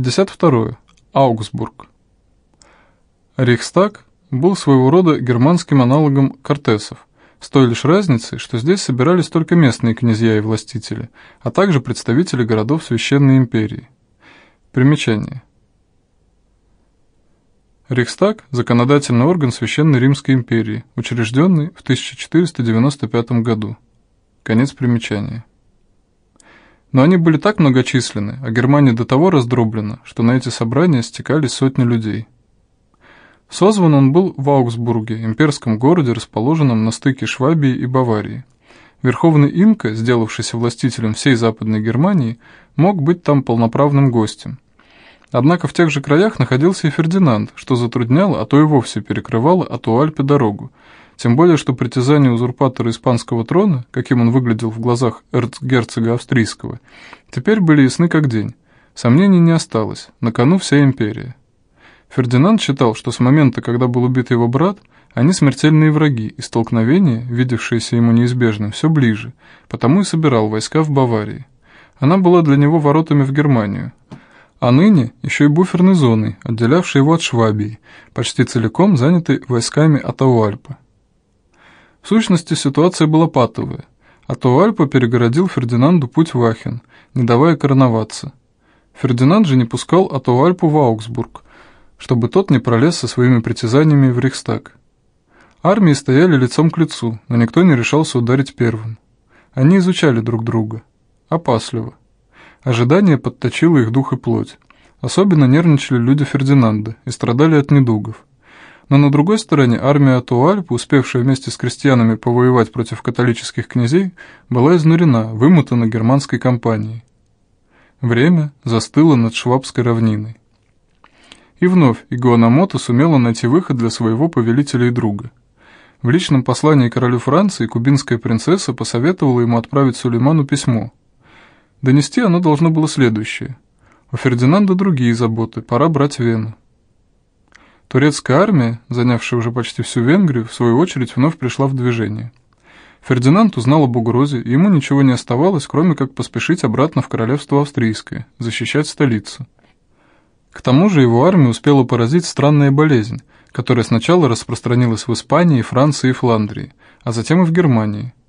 52. Аугсбург. Рейхстаг был своего рода германским аналогом кортесов, с той лишь разницей, что здесь собирались только местные князья и властители, а также представители городов Священной империи. Примечание. Рейхстаг – законодательный орган Священной Римской империи, учрежденный в 1495 году. Конец примечания. Но они были так многочисленны, а Германия до того раздроблена, что на эти собрания стекались сотни людей. Созван он был в Аугсбурге, имперском городе, расположенном на стыке Швабии и Баварии. Верховный инка, сделавшийся властителем всей Западной Германии, мог быть там полноправным гостем – Однако в тех же краях находился и Фердинанд, что затрудняло, а то и вовсе перекрывало от Уальпе дорогу. Тем более, что притязания узурпатора испанского трона, каким он выглядел в глазах эрцгерцога австрийского, теперь были ясны как день. Сомнений не осталось, на кону вся империя. Фердинанд считал, что с момента, когда был убит его брат, они смертельные враги, и столкновение, видевшееся ему неизбежным, все ближе, потому и собирал войска в Баварии. Она была для него воротами в Германию, а ныне еще и буферной зоной, отделявшей его от Швабии, почти целиком занятой войсками Атауальпа. В сущности, ситуация была патовая. Атауальпа перегородил Фердинанду путь в Ахен, не давая короноваться. Фердинанд же не пускал Атауальпу в Аугсбург, чтобы тот не пролез со своими притязаниями в Рейхстаг. Армии стояли лицом к лицу, но никто не решался ударить первым. Они изучали друг друга. Опасливо. Ожидание подточило их дух и плоть. Особенно нервничали люди Фердинанда и страдали от недугов. Но на другой стороне армия Атуальпы, успевшая вместе с крестьянами повоевать против католических князей, была изнурена, вымотана германской кампанией. Время застыло над Швабской равниной. И вновь Игуанамото сумела найти выход для своего повелителя и друга. В личном послании королю Франции кубинская принцесса посоветовала ему отправить Сулейману письмо – Донести оно должно было следующее. У Фердинанда другие заботы, пора брать Вену. Турецкая армия, занявшая уже почти всю Венгрию, в свою очередь вновь пришла в движение. Фердинанд узнал об угрозе, и ему ничего не оставалось, кроме как поспешить обратно в королевство австрийское, защищать столицу. К тому же его армию успела поразить странная болезнь, которая сначала распространилась в Испании, Франции и Фландрии, а затем и в Германии –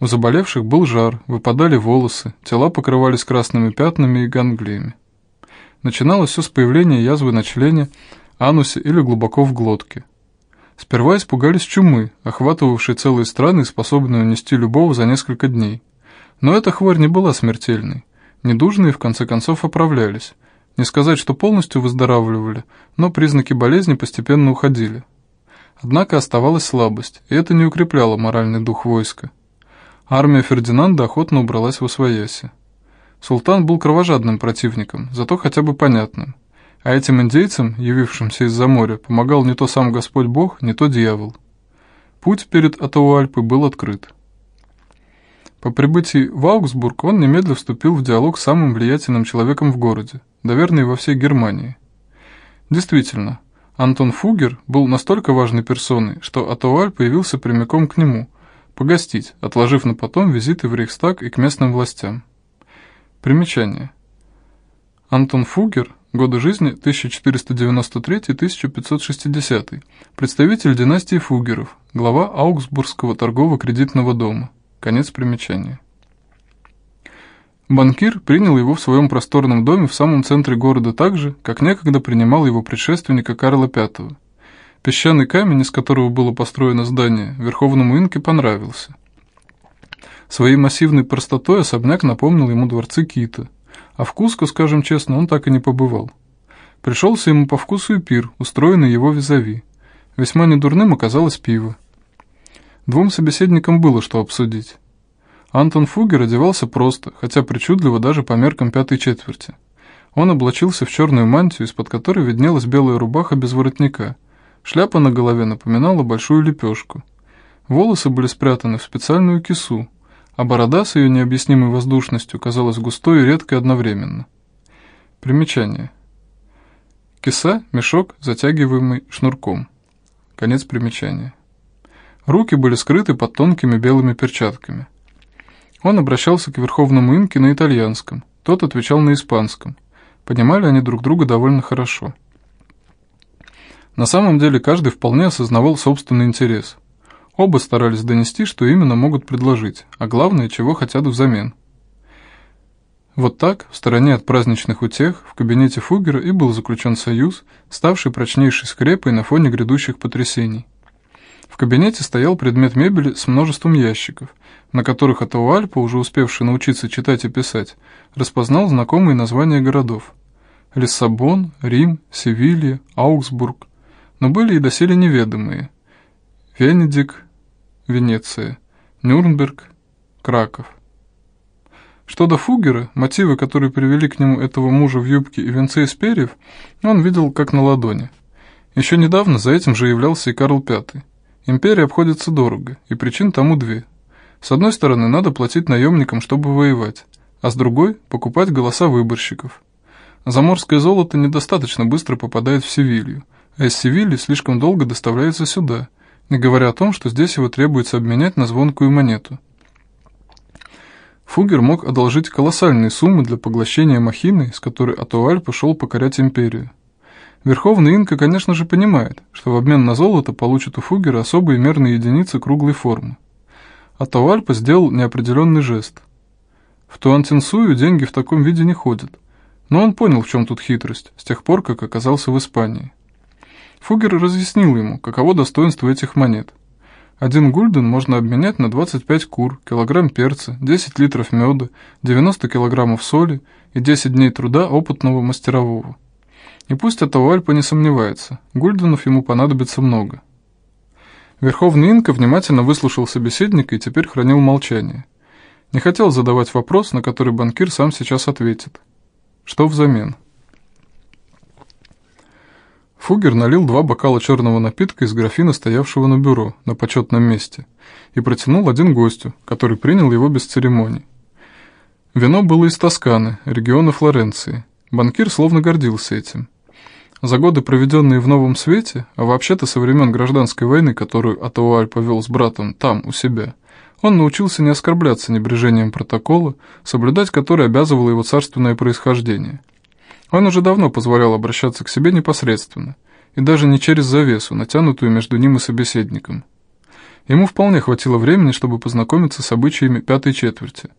у заболевших был жар, выпадали волосы, тела покрывались красными пятнами и ганглиями. Начиналось все с появления язвы на члене, анусе или глубоко в глотке. Сперва испугались чумы, охватывавшей целые страны и способной унести любого за несколько дней. Но эта хворь не была смертельной. Недужные в конце концов оправлялись. Не сказать, что полностью выздоравливали, но признаки болезни постепенно уходили. Однако оставалась слабость, и это не укрепляло моральный дух войска. Армия Фердинанда охотно убралась в Освояси. Султан был кровожадным противником, зато хотя бы понятным. А этим индейцам, явившимся из-за моря, помогал не то сам Господь Бог, не то дьявол. Путь перед Атауальпой был открыт. По прибытии в Аугсбург он немедленно вступил в диалог с самым влиятельным человеком в городе, наверное, во всей Германии. Действительно, Антон Фугер был настолько важной персоной, что Атауаль появился прямиком к нему – Погостить, отложив на потом визиты в Рейхстаг и к местным властям. Примечание. Антон Фугер, годы жизни 1493-1560, представитель династии Фугеров, глава Аугсбургского торгово-кредитного дома. Конец примечания. Банкир принял его в своем просторном доме в самом центре города так же, как некогда принимал его предшественника Карла V – Песчаный камень, из которого было построено здание, верховному инке понравился. Своей массивной простотой особняк напомнил ему дворцы Кита, а в Куско, скажем честно, он так и не побывал. Пришелся ему по вкусу и пир, устроенный его визави. Весьма недурным оказалось пиво. Двум собеседникам было что обсудить. Антон Фугер одевался просто, хотя причудливо даже по меркам пятой четверти. Он облачился в черную мантию, из-под которой виднелась белая рубаха без воротника – Шляпа на голове напоминала большую лепешку. Волосы были спрятаны в специальную кису, а борода с ее необъяснимой воздушностью казалась густой и редкой одновременно. Примечание. Киса – мешок, затягиваемый шнурком. Конец примечания. Руки были скрыты под тонкими белыми перчатками. Он обращался к верховному инке на итальянском, тот отвечал на испанском. Понимали они друг друга довольно хорошо. На самом деле каждый вполне осознавал собственный интерес. Оба старались донести, что именно могут предложить, а главное, чего хотят взамен. Вот так, в стороне от праздничных утех, в кабинете Фугера и был заключен союз, ставший прочнейшей скрепой на фоне грядущих потрясений. В кабинете стоял предмет мебели с множеством ящиков, на которых Атауальпа, уже успевший научиться читать и писать, распознал знакомые названия городов. Лиссабон, Рим, Севилья, Аугсбург, но были и доселе неведомые. Венедик, Венеция, Нюрнберг, Краков. Что до Фугера, мотивы, которые привели к нему этого мужа в юбке и венце из перьев, он видел как на ладони. Еще недавно за этим же являлся и Карл V. Империя обходится дорого, и причин тому две. С одной стороны, надо платить наемникам, чтобы воевать, а с другой – покупать голоса выборщиков. Заморское золото недостаточно быстро попадает в Севилью, а из Севильи слишком долго доставляется сюда, говоря о том, что здесь его требуется обменять на звонкую монету. Фугер мог одолжить колоссальные суммы для поглощения махины, с которой Атуаль пошел покорять империю. Верховный инка, конечно же, понимает, что в обмен на золото получит у Фугера особые мерные единицы круглой формы. Атауальпа сделал неопределенный жест. В Туантинсую деньги в таком виде не ходят, но он понял, в чем тут хитрость, с тех пор, как оказался в Испании. Фугер разъяснил ему, каково достоинство этих монет. Один гульден можно обменять на 25 кур, килограмм перца, 10 литров меда, 90 килограммов соли и 10 дней труда опытного мастерового. И пусть этого Альпа не сомневается, гульденов ему понадобится много. Верховный инка внимательно выслушал собеседника и теперь хранил молчание. Не хотел задавать вопрос, на который банкир сам сейчас ответит. Что взамен? Фугер налил два бокала черного напитка из графина, стоявшего на бюро, на почетном месте, и протянул один гостю, который принял его без церемоний. Вино было из Тосканы, региона Флоренции. Банкир словно гордился этим. За годы, проведенные в Новом Свете, а вообще-то со времен гражданской войны, которую Атауаль повел с братом там, у себя, он научился не оскорбляться небрежением протокола, соблюдать который обязывало его царственное происхождение. Он уже давно позволял обращаться к себе непосредственно, и даже не через завесу, натянутую между ним и собеседником. Ему вполне хватило времени, чтобы познакомиться с обычаями пятой четверти –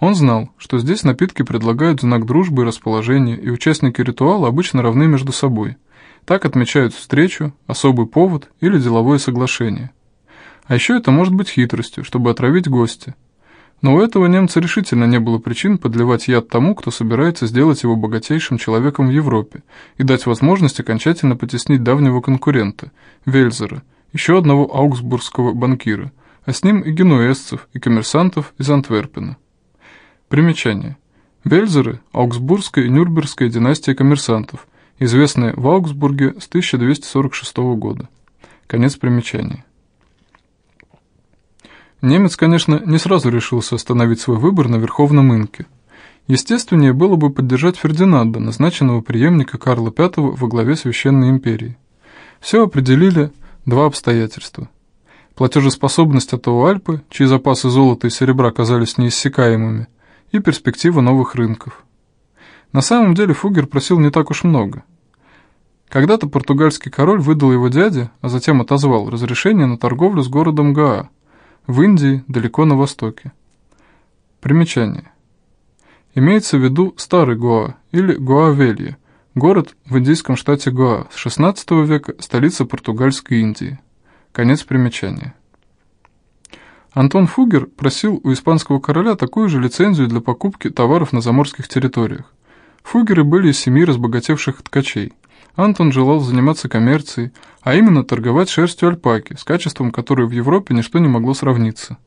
он знал, что здесь напитки предлагают знак дружбы и расположения, и участники ритуала обычно равны между собой. Так отмечают встречу, особый повод или деловое соглашение. А еще это может быть хитростью, чтобы отравить гостя. Но у этого немца решительно не было причин подливать яд тому, кто собирается сделать его богатейшим человеком в Европе и дать возможность окончательно потеснить давнего конкурента, Вельзера, еще одного аугсбургского банкира, а с ним и генуэзцев, и коммерсантов из Антверпена. Примечание. Вельзеры – Аугсбургская и Нюрнбергская династия коммерсантов, известная в Аугсбурге с 1246 года. Конец примечания. Немец, конечно, не сразу решился остановить свой выбор на Верховном Инке. Естественнее было бы поддержать Фердинанда, назначенного преемника Карла V во главе Священной империи. Все определили два обстоятельства. Платежеспособность Атауальпы, чьи запасы золота и серебра казались неиссякаемыми – и перспектива новых рынков. На самом деле Фугер просил не так уж много. Когда-то португальский король выдал его дяде, а затем отозвал разрешение на торговлю с городом Гаа, в Индии, далеко на востоке. Примечание. Имеется в виду старый Гоа или Гоа-Велье, город в индийском штате Гоа, с XVI века столица португальской Индии. Конец примечания. Антон Фугер просил у испанского короля такую же лицензию для покупки товаров на заморских территориях. Фугеры были из семьи разбогатевших ткачей. Антон желал заниматься коммерцией, а именно торговать шерстью альпаки, с качеством которой в Европе ничто не могло сравниться.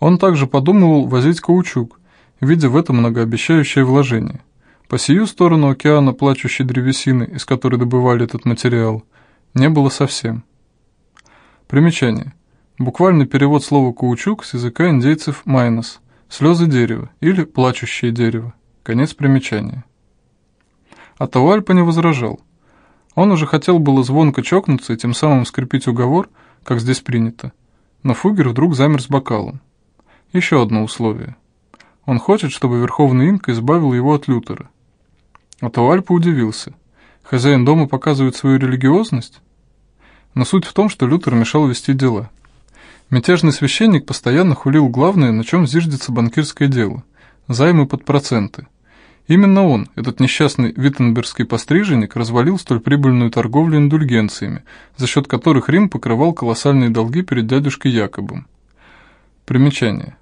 Он также подумывал возить каучук, видя в этом многообещающее вложение. По сию сторону океана плачущей древесины, из которой добывали этот материал, не было совсем. Примечание. Буквальный перевод слова «каучук» с языка индейцев «майнос» – «слезы дерева» или «плачущее дерево». Конец примечания. А Тауальпа не возражал. Он уже хотел было звонко чокнуться и тем самым скрепить уговор, как здесь принято. Но Фугер вдруг замер с бокалом. Еще одно условие. Он хочет, чтобы Верховный Инка избавил его от Лютера. Атауальпа удивился. Хозяин дома показывает свою религиозность? Но суть в том, что Лютер мешал вести дела. Мятежный священник постоянно хулил главное, на чем зиждется банкирское дело – займы под проценты. Именно он, этот несчастный виттенбергский постриженник, развалил столь прибыльную торговлю индульгенциями, за счет которых Рим покрывал колоссальные долги перед дядюшкой Якобом. Примечание.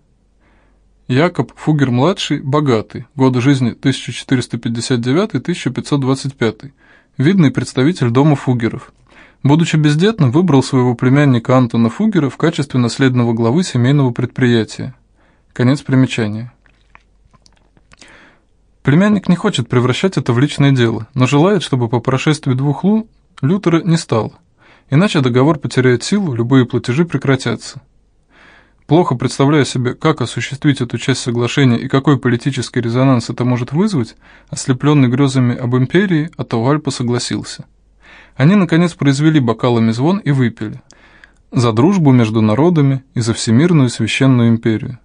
Якоб Фугер-младший, богатый, годы жизни 1459-1525, видный представитель дома Фугеров. Будучи бездетным, выбрал своего племянника Антона Фугера в качестве наследного главы семейного предприятия. Конец примечания. Племянник не хочет превращать это в личное дело, но желает, чтобы по прошествии двух лун Лютера не стало. Иначе договор потеряет силу, любые платежи прекратятся. Плохо представляя себе, как осуществить эту часть соглашения и какой политический резонанс это может вызвать, ослепленный грезами об империи, Атауальпа согласился. Они, наконец, произвели бокалами звон и выпили. За дружбу между народами и за всемирную священную империю.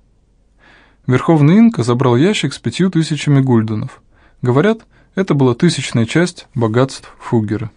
Верховный инка забрал ящик с пятью тысячами гульденов. Говорят, это была тысячная часть богатств Фугера.